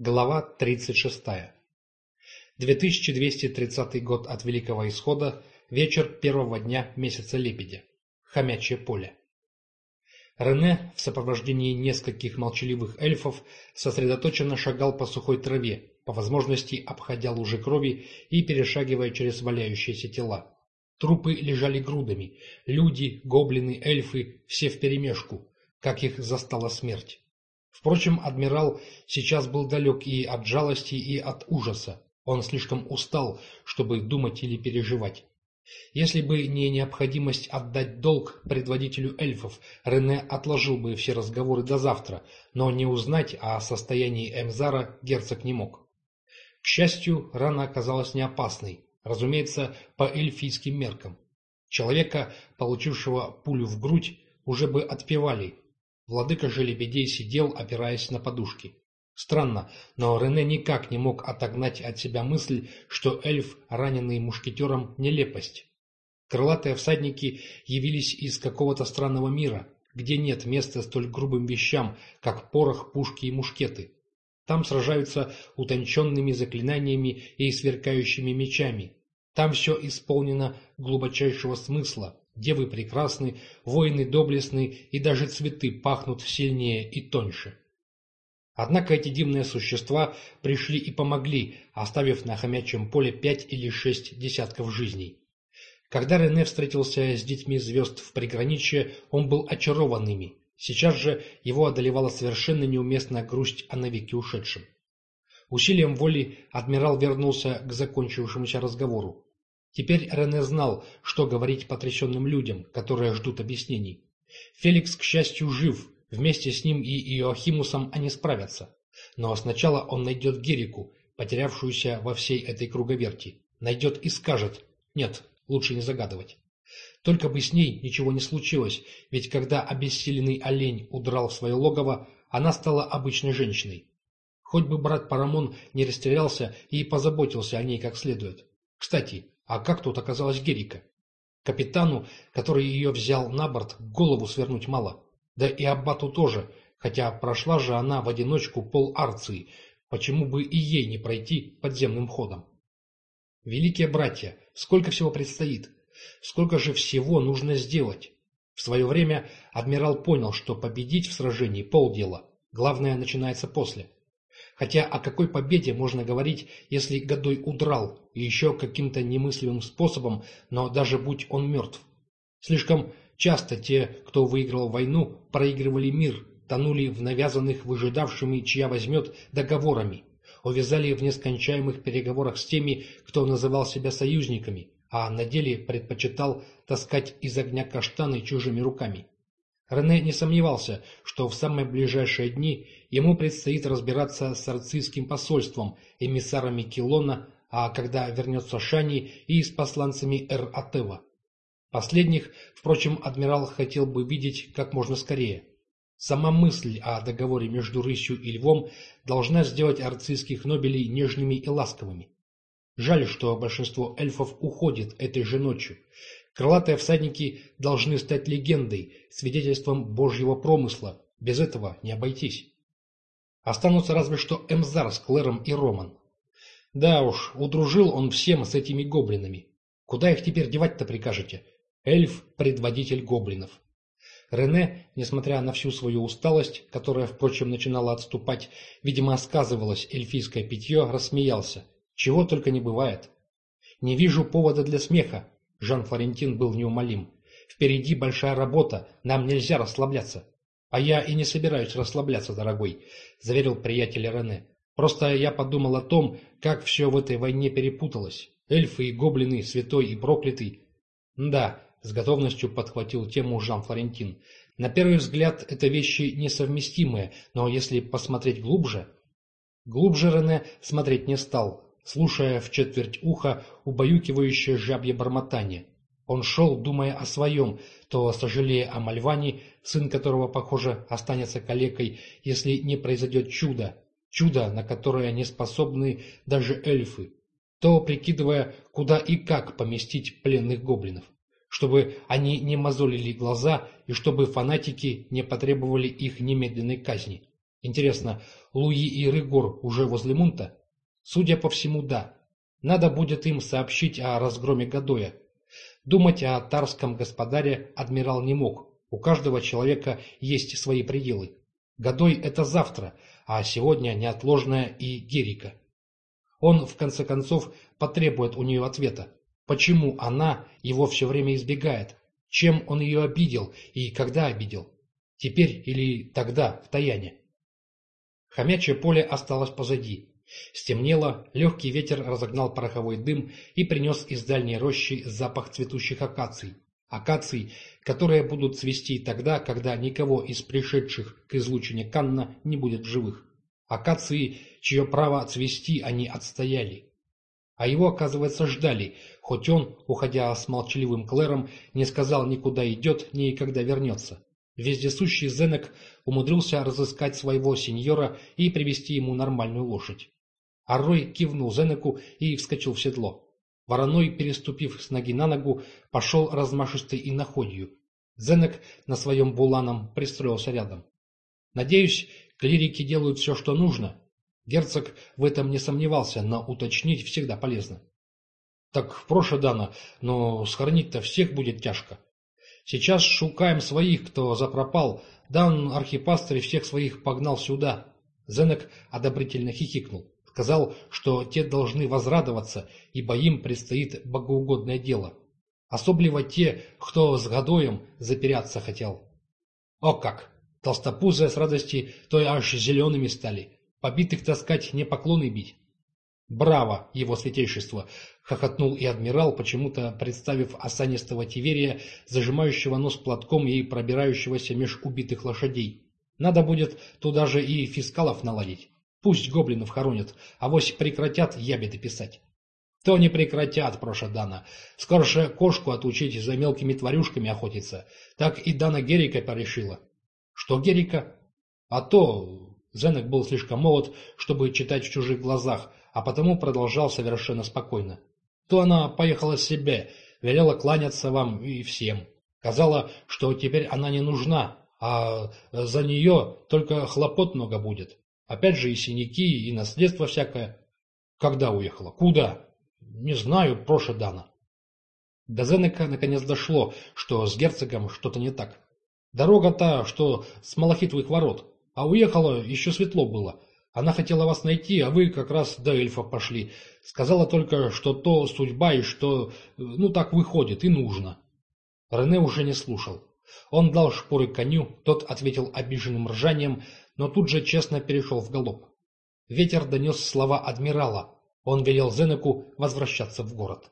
Глава 36. 2230 год от Великого Исхода, вечер первого дня месяца Лебедя. Хомячье поле. Рене в сопровождении нескольких молчаливых эльфов сосредоточенно шагал по сухой траве, по возможности обходя лужи крови и перешагивая через валяющиеся тела. Трупы лежали грудами, люди, гоблины, эльфы, все вперемешку, как их застала смерть. Впрочем, адмирал сейчас был далек и от жалости, и от ужаса. Он слишком устал, чтобы думать или переживать. Если бы не необходимость отдать долг предводителю эльфов, Рене отложил бы все разговоры до завтра, но не узнать о состоянии Эмзара герцог не мог. К счастью, рана оказалась не опасной, разумеется, по эльфийским меркам. Человека, получившего пулю в грудь, уже бы отпевали, Владыка же лебедей сидел, опираясь на подушки. Странно, но Рене никак не мог отогнать от себя мысль, что эльф, раненый мушкетером, нелепость. Крылатые всадники явились из какого-то странного мира, где нет места столь грубым вещам, как порох, пушки и мушкеты. Там сражаются утонченными заклинаниями и сверкающими мечами. Там все исполнено глубочайшего смысла, Девы прекрасны, воины доблестны, и даже цветы пахнут сильнее и тоньше. Однако эти дивные существа пришли и помогли, оставив на хомячьем поле пять или шесть десятков жизней. Когда Рене встретился с детьми звезд в приграничье, он был очарован ими. Сейчас же его одолевала совершенно неуместная грусть о навеки ушедшем. Усилием воли адмирал вернулся к закончившемуся разговору. Теперь Рене знал, что говорить потрясенным людям, которые ждут объяснений. Феликс, к счастью, жив, вместе с ним и Иоахимусом они справятся. Но сначала он найдет Герику, потерявшуюся во всей этой круговерти. Найдет и скажет «нет, лучше не загадывать». Только бы с ней ничего не случилось, ведь когда обессиленный олень удрал в свое логово, она стала обычной женщиной. Хоть бы брат Парамон не расстрелялся и позаботился о ней как следует. Кстати, а как тут оказалась Герика? Капитану, который ее взял на борт, голову свернуть мало. Да и Аббату тоже, хотя прошла же она в одиночку пол Арции, почему бы и ей не пройти подземным ходом? Великие братья, сколько всего предстоит? Сколько же всего нужно сделать? В свое время адмирал понял, что победить в сражении полдела, главное начинается после. Хотя о какой победе можно говорить, если Годой удрал, и еще каким-то немыслимым способом, но даже будь он мертв? Слишком часто те, кто выиграл войну, проигрывали мир, тонули в навязанных выжидавшими, чья возьмет, договорами, увязали в нескончаемых переговорах с теми, кто называл себя союзниками, а на деле предпочитал таскать из огня каштаны чужими руками. Рене не сомневался, что в самые ближайшие дни ему предстоит разбираться с арцийским посольством, эмиссарами Килона, а когда вернется Шани и с посланцами Эр-Атева. Последних, впрочем, адмирал хотел бы видеть как можно скорее. Сама мысль о договоре между рысью и львом должна сделать арцийских нобелей нежными и ласковыми. Жаль, что большинство эльфов уходит этой же ночью. Крылатые всадники должны стать легендой, свидетельством божьего промысла. Без этого не обойтись. Останутся разве что Эмзар с Клэром и Роман. Да уж, удружил он всем с этими гоблинами. Куда их теперь девать-то прикажете? Эльф – предводитель гоблинов. Рене, несмотря на всю свою усталость, которая, впрочем, начинала отступать, видимо, сказывалось эльфийское питье, рассмеялся. Чего только не бывает. Не вижу повода для смеха, Жан-Флорентин был неумолим. «Впереди большая работа, нам нельзя расслабляться». «А я и не собираюсь расслабляться, дорогой», — заверил приятель Рене. «Просто я подумал о том, как все в этой войне перепуталось. Эльфы и гоблины, святой и проклятый». «Да», — с готовностью подхватил тему Жан-Флорентин. «На первый взгляд это вещи несовместимые, но если посмотреть глубже...» Глубже Рене смотреть не стал, слушая в четверть уха убаюкивающее жабье бормотание. Он шел, думая о своем, то сожалея о Мальване, сын которого, похоже, останется калекой, если не произойдет чудо, чудо, на которое не способны даже эльфы, то прикидывая, куда и как поместить пленных гоблинов, чтобы они не мозолили глаза и чтобы фанатики не потребовали их немедленной казни. Интересно, Луи и Рыгор уже возле Мунта? Судя по всему, да. Надо будет им сообщить о разгроме Гадоя. Думать о тарском господаре адмирал не мог. У каждого человека есть свои пределы. Годой – это завтра, а сегодня неотложная и Герика. Он, в конце концов, потребует у нее ответа. Почему она его все время избегает? Чем он ее обидел и когда обидел? Теперь или тогда, в Таяне? Хомячье поле осталось позади. Стемнело, легкий ветер разогнал пороховой дым и принес из дальней рощи запах цветущих акаций. Акаций, которые будут цвести тогда, когда никого из пришедших к излучине Канна не будет живых. Акации, чье право цвести они отстояли. А его, оказывается, ждали, хоть он, уходя с молчаливым Клэром, не сказал никуда идет, ни когда вернется. Вездесущий Зенек умудрился разыскать своего сеньора и привести ему нормальную лошадь. Аррой кивнул Зенеку и вскочил в седло. Вороной, переступив с ноги на ногу, пошел размашистой и находью. Зенек на своем буланом пристроился рядом. «Надеюсь, клирики делают все, что нужно». Герцог в этом не сомневался, но уточнить всегда полезно. «Так прошлое дано, но схоронить-то всех будет тяжко. Сейчас шукаем своих, кто запропал. Дан архипастырь всех своих погнал сюда». Зенек одобрительно хихикнул. Сказал, что те должны возрадоваться, ибо им предстоит богоугодное дело. Особливо те, кто с Годоем заперяться хотел. О как! Толстопузые с радости то и аж зелеными стали. Побитых таскать, не поклоны бить. «Браво, его святейшество!» — хохотнул и адмирал, почему-то представив осанистого Тиверия, зажимающего нос платком и пробирающегося меж убитых лошадей. «Надо будет туда же и фискалов наладить». Пусть гоблинов хоронят, а вось прекратят ябеды писать. То не прекратят, проша Дана. Скоро же кошку отучить за мелкими тварюшками охотиться. Так и Дана Герика порешила. Что Герика? А то... Зенек был слишком молод, чтобы читать в чужих глазах, а потому продолжал совершенно спокойно. То она поехала себе, велела кланяться вам и всем. Казала, что теперь она не нужна, а за нее только хлопот много будет. Опять же и синяки, и наследство всякое. Когда уехала? Куда? Не знаю, прошлое дано. До Зенека наконец дошло, что с герцогом что-то не так. Дорога-то, что с Малахитовых ворот, а уехала, еще светло было. Она хотела вас найти, а вы как раз до эльфов пошли. Сказала только, что то судьба и что, ну так выходит, и нужно. Рене уже не слушал. Он дал шпоры коню, тот ответил обиженным ржанием, но тут же честно перешел в галоп. Ветер донес слова адмирала. Он велел Зенеку возвращаться в город.